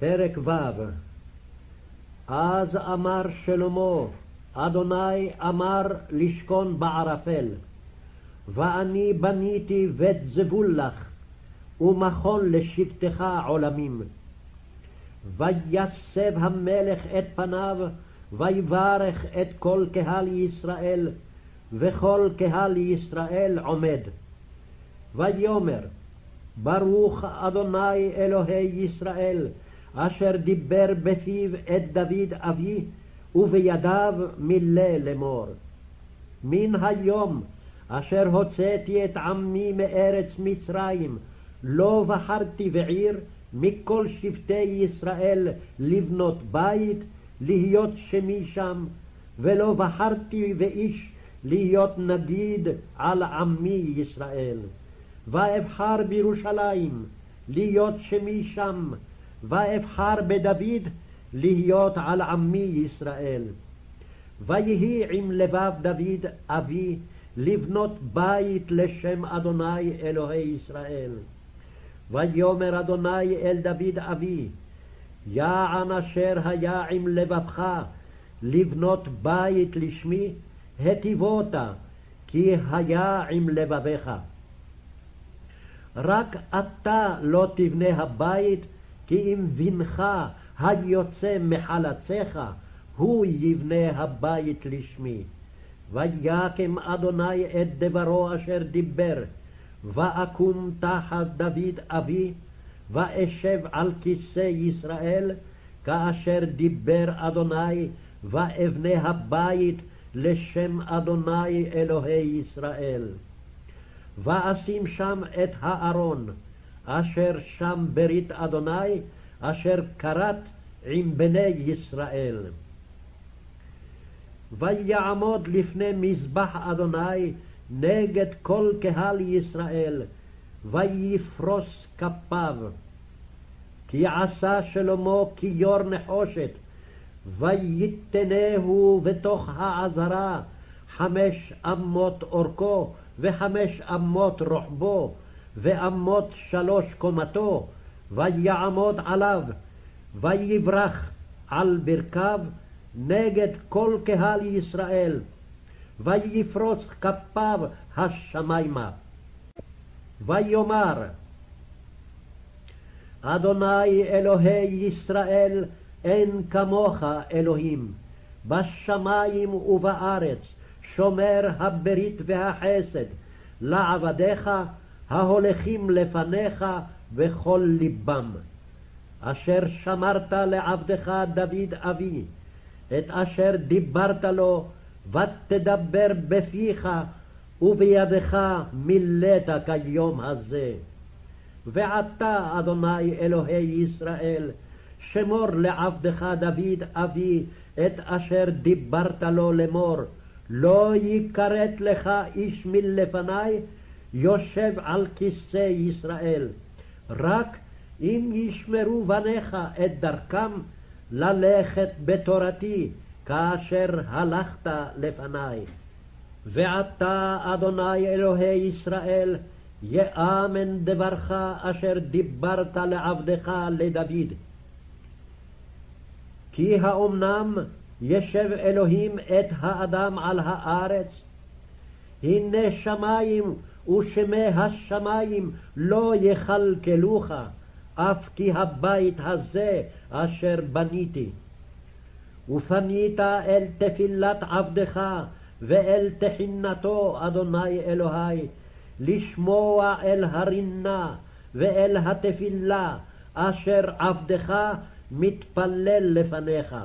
פרק ו' אז אמר שלמה, אדוני אמר לשכון בערפל, ואני בניתי בית זבול לך, ומכון לשבטך עולמים. ויסב המלך את פניו, ויברך את כל קהל ישראל, וכל קהל ישראל עומד. ויאמר, ברוך אדוני אלוהי ישראל, אשר דיבר בפיו את דוד אבי, ובידיו מילא לאמור. מן היום אשר הוצאתי את עמי מארץ מצרים, לא בחרתי בעיר מכל שבטי ישראל לבנות בית, להיות שמי שם, ולא בחרתי באיש להיות נגיד על עמי ישראל. ואבחר בירושלים, להיות שמי שם, ואבחר בדוד, להיות על עמי ישראל. ויהי עם לבב דוד אבי לבנות בית לשם אדוני אלוהי ישראל. ויאמר אדוני אל דוד אבי, יען אשר היה עם לבבך לבנות בית לשמי, היטיבותה, כי היה עם לבביך. רק אתה לא תבנה הבית, כי אם בנך היוצא מחלציך, הוא יבנה הבית לשמי. ויקם אדוני את דברו אשר דיבר, ואקום תחת דוד אבי, ואשב על כיסא ישראל, כאשר דיבר אדוני, ואבנה הבית לשם אדוני אלוהי ישראל. ואשים שם את הארון, אשר שם ברית אדוני, אשר כרת עם בני ישראל. ויעמוד לפני מזבח אדוני נגד כל קהל ישראל, ויפרוס כפיו. כי עשה שלמה כיור נחושת, ויתנהו בתוך העזרה חמש אמות אורכו וחמש אמות רוחבו, ואמות שלוש קומתו, ויעמוד עליו, ויברח על ברכיו נגד כל קהל ישראל, ויפרוץ כפיו השמיימה. ויאמר, אדוני אלוהי ישראל, אין כמוך אלוהים, בשמיים ובארץ, שומר הברית והחסד, לעבדיך ההולכים לפניך בכל ליבם. אשר שמרת לעבדך דוד אבי, את אשר דיברת לו, ותדבר בפיך, ובידך מילאת כיום הזה. ועתה, אדוני אלוהי ישראל, שמור לעבדך דוד אבי את אשר דיברת לו לאמור, לא יכרת לך איש מלפני, יושב על כיסא ישראל. רק אם ישמרו בניך את דרכם ללכת בתורתי, כאשר הלכת לפניי. ועתה, אדוני אלוהי ישראל, יאמן דברך אשר דיברת לעבדך לדוד. כי האומנם ישב אלוהים את האדם על הארץ? הנה שמים ושמי השמים לא יכלכלוך, אף כי הבית הזה אשר בניתי. ופנית אל תפילת עבדך ואל תחינתו, אדוני אלוהי, לשמוע אל הרינה ואל התפילה אשר עבדך מתפלל לפניך.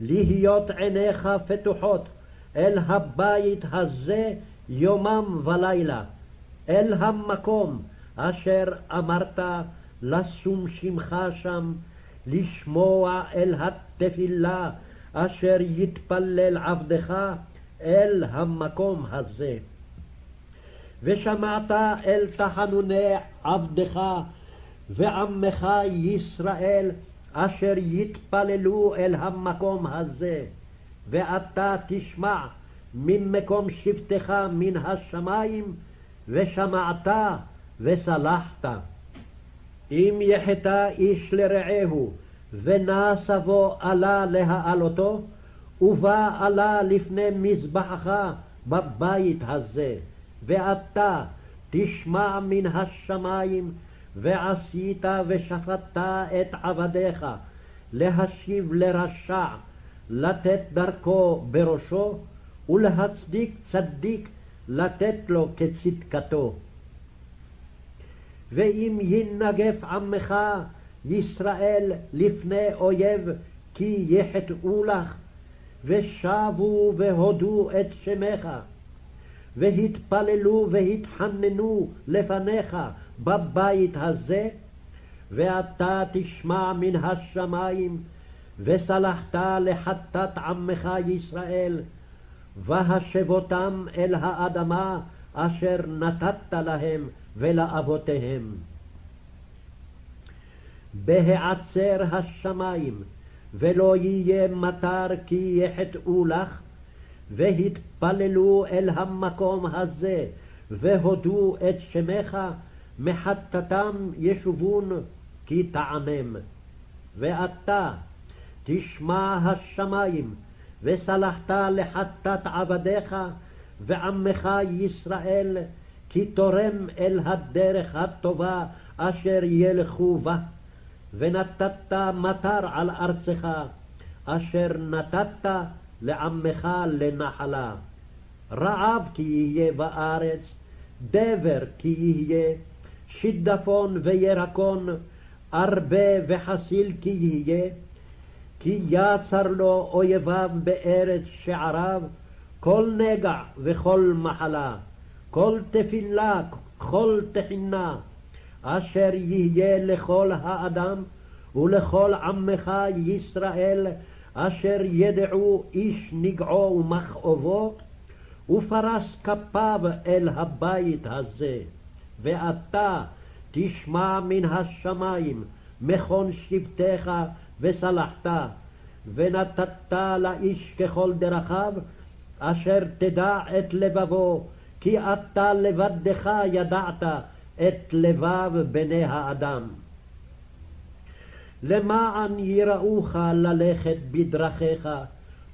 להיות עיניך פתוחות אל הבית הזה יומם ולילה, אל המקום אשר אמרת לשום שמך שם, לשמוע אל התפילה אשר יתפלל עבדך אל המקום הזה. ושמעת אל תחנוני עבדך ועמך ישראל אשר יתפללו אל המקום הזה, ואתה תשמע ממקום שבטך מן השמיים, ושמעת וסלחת. אם יחטא איש לרעהו, ונע סבו עלה להעלותו, ובא עלה לפני מזבחך בבית הזה, ואתה תשמע מן השמיים, ועשית ושפטת את עבדיך, להשיב לרשע, לתת דרכו בראשו, ולהצדיק צדיק, לתת לו כצדקתו. ואם ינגף עמך ישראל לפני אויב, כי יחטאו לך, ושבו והודו את שמך, והתפללו והתחננו לפניך בבית הזה, ואתה תשמע מן השמיים, וסלחת לחטאת עמך ישראל, והשבותם אל האדמה אשר נתת להם ולאבותיהם. בהעצר השמיים, ולא יהיה מטר כי יחטאו לך, והתפללו אל המקום הזה, והודו את שמך, מחטאתם ישובון, כי תענם. ואתה תשמע השמיים, וסלחת לחטאת עבדיך, ועמך ישראל, כי תורם אל הדרך הטובה אשר ילכו בה. ונתת מטר על ארצך, אשר נתת לעמך לנחלה. רעב כי יהיה בארץ, דבר כי יהיה, שידפון וירקון, ארבה וחסיל כי יהיה, כי יצר לו אויביו בארץ שעריו, כל נגע וכל מחלה, כל תפילה, כל תחינה, אשר יהיה לכל האדם ולכל עמך ישראל, אשר ידעו איש נגעו ומכאובו, ופרס כפיו אל הבית הזה. ואתה תשמע מן השמיים מכון שבטך וסלחת, ונתת לאיש ככל דרכיו, אשר תדע את לבבו, כי אתה לבדך ידעת את לבב בני האדם. למען יראוך ללכת בדרכיך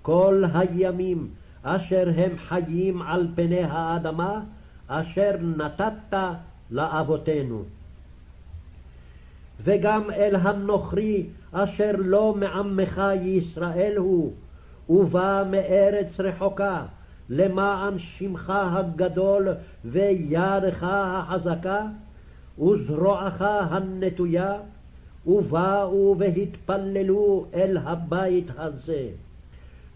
כל הימים אשר הם חיים על פני האדמה, אשר נתת לאבותינו. וגם אל הנוכרי אשר לא מעמך ישראל הוא, ובא מארץ רחוקה, למען שמך הגדול וידך החזקה, וזרועך הנטויה, ובאו והתפללו אל הבית הזה.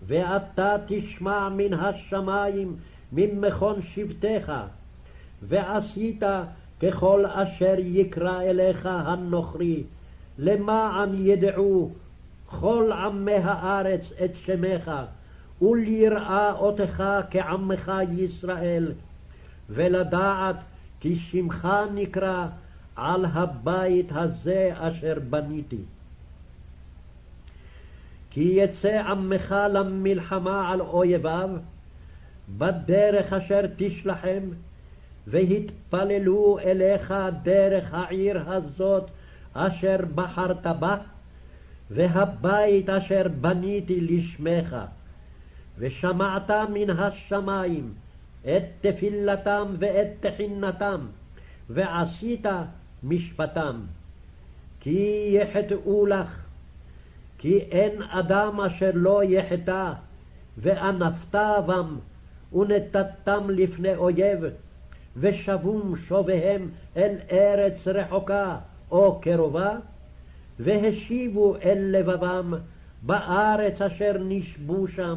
ואתה תשמע מן השמיים ממכון שבטך, ועשית ככל אשר יקרא אליך הנוכרי, למען ידעו כל עמי הארץ את שמך, וליראה אותך כעמך ישראל, ולדעת כי שמך נקרא על הבית הזה אשר בניתי. כי יצא עמך למלחמה על אויביו, בדרך אשר תשלחם, והתפללו אליך דרך העיר הזאת אשר בחרת בה, והבית אשר בניתי לשמך. ושמעת מן השמיים את תפילתם ואת תחינתם, ועשית משפטם. כי יחטאו לך, כי אין אדם אשר לא יחטא, ואנפת בם, ונתתם לפני אויב, ושבום שוביהם אל ארץ רחוקה או קרובה, והשיבו אל לבבם בארץ אשר נשבו שם,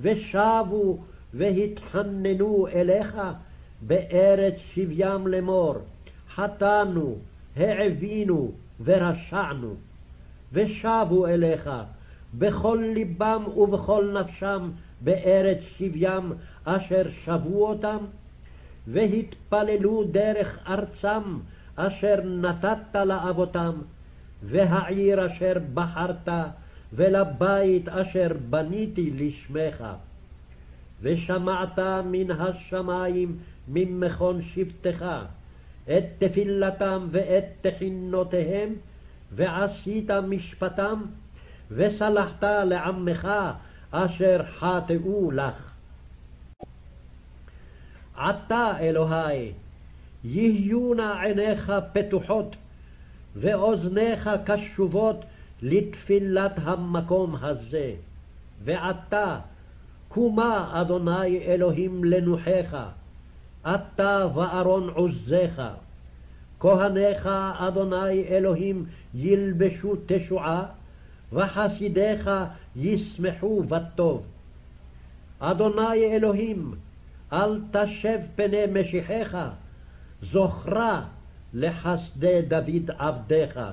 ושבו והתחננו אליך בארץ שבים לאמור, חטאנו, העבינו ורשענו, ושבו אליך בכל ליבם ובכל נפשם בארץ שבים אשר שבו אותם, והתפללו דרך ארצם אשר נתת לאבותם, והעיר אשר בחרת, ולבית אשר בניתי לשמך. ושמעת מן השמיים ממכון שבטך את תפילתם ואת תחינותיהם, ועשית משפטם, וסלחת לעמך אשר חטאו לך. עתה, אלוהי, יהיו נא עיניך פתוחות, ואוזניך קשובות לתפילת המקום הזה. ועתה, קומה, אדוני אלוהים לנוחך, אתה וארון עוזיך. כהניך, אדוני אלוהים, ילבשו תשועה, וחסידיך ישמחו בטוב. אדוני אלוהים, אל תשב פני משיחך, זוכרה לחסדי דוד עבדך.